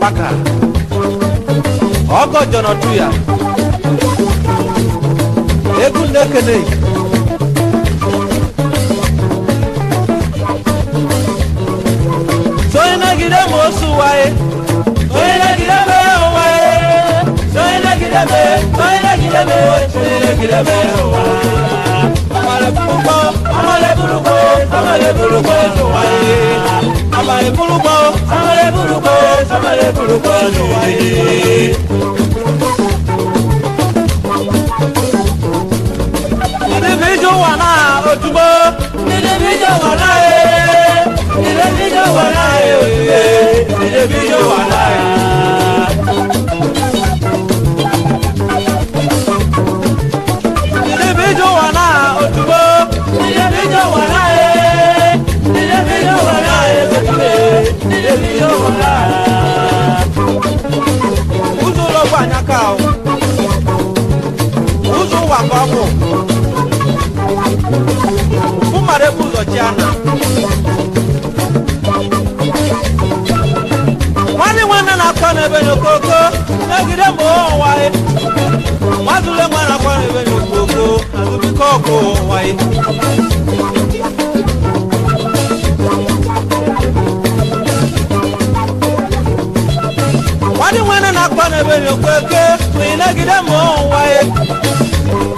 Baka ọgọjọ n'ọdụ ya egwu na-ekele sonye nagide ma osu waye sonye nagide ma waye sonye nagide ma sonye nagide ma sonye nagide ma wa amaleburugbo amaleburugbo amaleburugbo waye amaleburugbo amaleburugbo amaleburugbo waye. Johanna. ebenyo koko megide ma ụwa ya nwatụle nwa na kwara ebenyo koko azụbikọ ọkụ ụwa ya nwadị nwanne na-akpa na ebenyo koko onye negide ma ụwa ya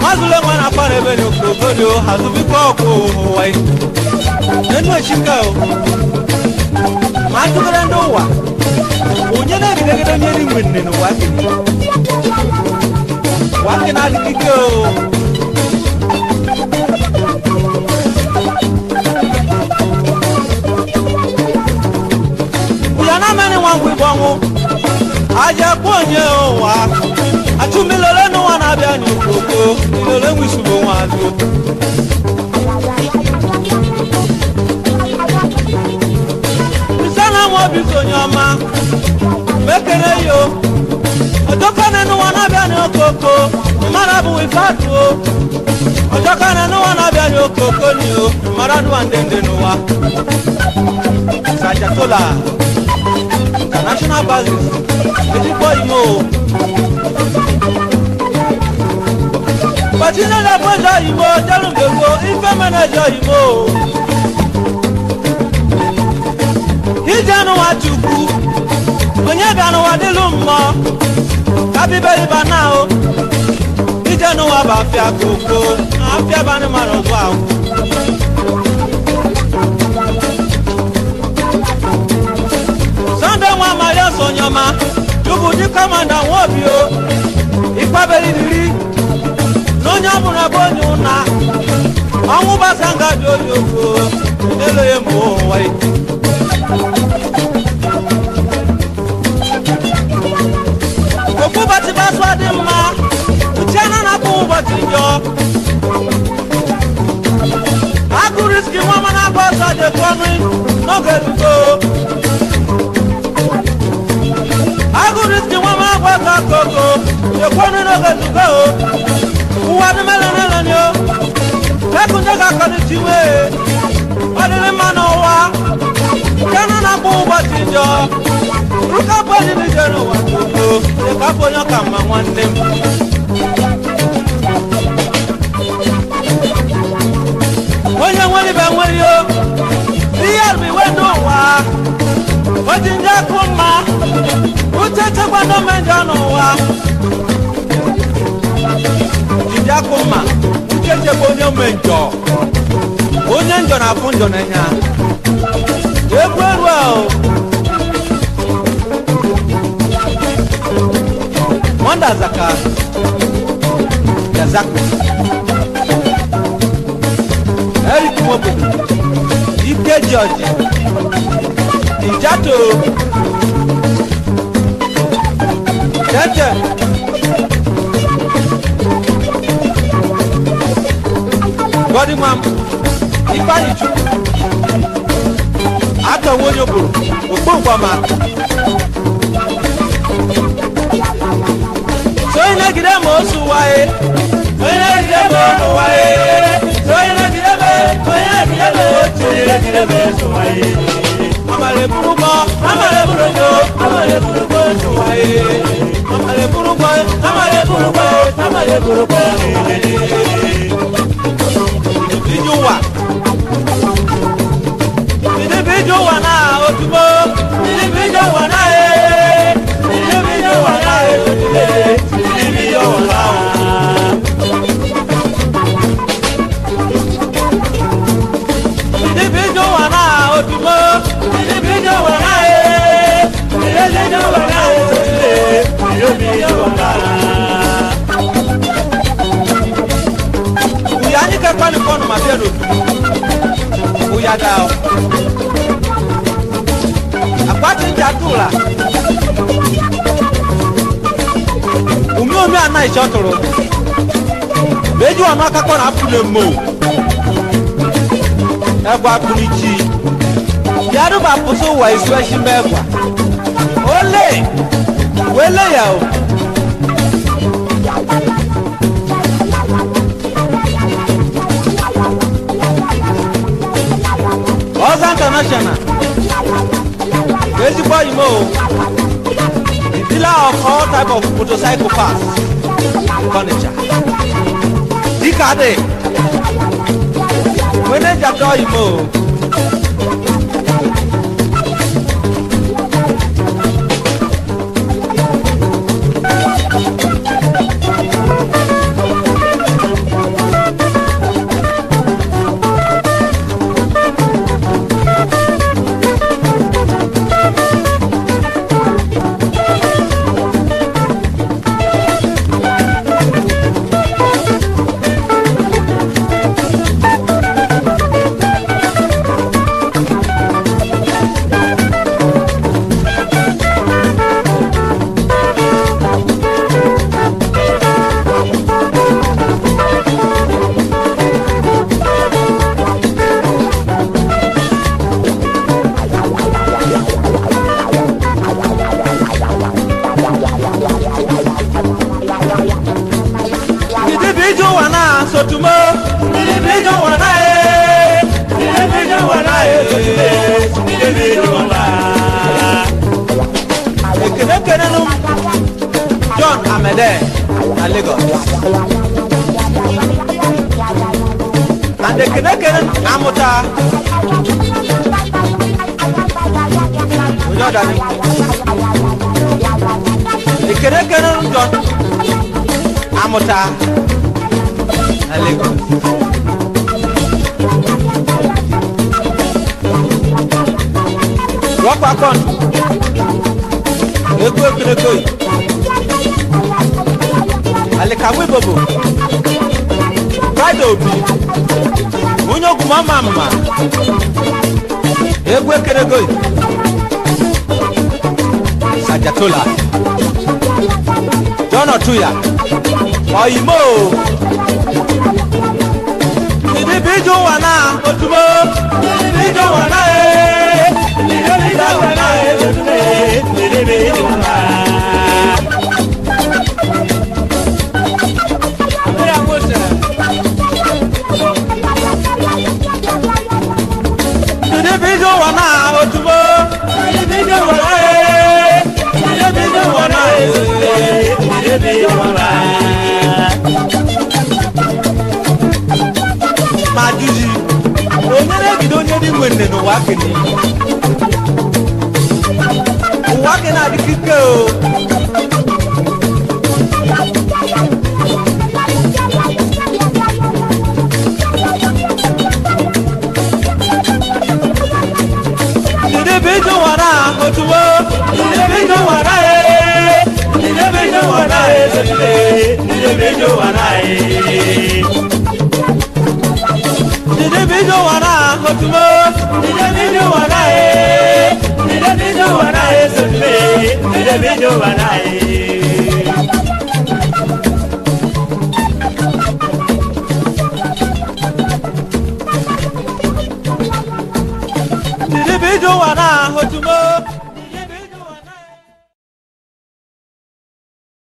nwatụle nwa na kwara ebenyo koko nenu echika o ma atụgara ndị negede nyeri wenne no wake wake na alikike o uyana meni wangwe bongo aje kwonye o wa atumilole no wana bia ni okoko ilole ngwisubo nwa aluo okoko marabu ifatu o ọjọkana n'ụwa na-abịa ya okoko ni o mara n'ụwa ndende n'ụwa sajatola international basis edigbo imo o pàtínà lẹ́pọ̀ ìjọ ìbò jẹ́rùndògbò ife mẹ́nẹ́jọ ìbò ìjẹnu wa tukwu onye bịanụ wa dịlụ mmụọ abịbeghị bana o ijenụwa bụ afịa koko na afịa bụ anụmanụ ọgwụ ahụ sọnde nwa amali osonyoma chụbụ dị kọmanda nwobi o ikpaberibiri na onye ọbụla bụ onye ụna ọnwụ gbasa nga dị oyi ogo eleghị ma ụwa ike ndoko nduko o wadu mele nele ni o eku ndoko akɔni tiwe ɔdini ma na wa kɛnɛ na kó bɔti jɔ ruka bɔli ni jɛnu wa tuntun de ka bonyɔ kama nwanne mu. onye nwere ibe nwere o ihe mi wedu ụwa o ji nje kụ mma uche chekwado mmejọ n'ụwa akụma ndị echekwa onye omenjọ onye njọ na-afụ njọ n'anya egwu eru ahụ wanda zaka yazaku eric ike george ìjátò tẹ́tẹ́. bọdí mam ifeanyi chukwu aka nwa onye bụrụ okpogwama onye na-egide ma osu waye onye na-egide ma ọnụ waye onye na-egide ma onye na-egide ma otu onye na-egide ma osu waye amara eburu gbọ amara eburu gbọ amara eburu gbọ otu waye amara eburu gbọ amara eburu gbọ amara eburu gbọ otu waye. ke kwani kono mapelo uyadao akwati njatula umiomi ana ichotolo beju ono akakona apule mo ẹgba apunichi yaruba puso wa isu ẹsi mẹgba ole wele ya o. International ezigbo oyibo o the dealer of all type of motorcycle parts furniture dịka adị manager dị oyibo o. Amede na Lagos. Na dekenekene amụta onye ọdani. Dekenekene ndọ amụta na Lagos. wọ́n pa kọ́ọ̀nù. Egu ekuneko yìí. Alikawe Bobo, Pride Obi, Unyogu Mama Mama, Egwe Keregoi, Sajatola, John Otuya, Oyimo, Ibi Bijo Wana, Otumo, Bijo Wana, Bijo Wana, Otumo, kini òwò akínà di kíkẹ́ o. níbi dùn wàrà òtúwó níbi dùn wàrà ee níbi dùn wàrà ee níbi dùn wàrà ee. Dede bí jọ wàrà kòtùmọ́ dìde bí jọ wàrà yé dìde bí jọ wàrà yé sọ̀tùmẹ́ dìde bí jọ wàrà.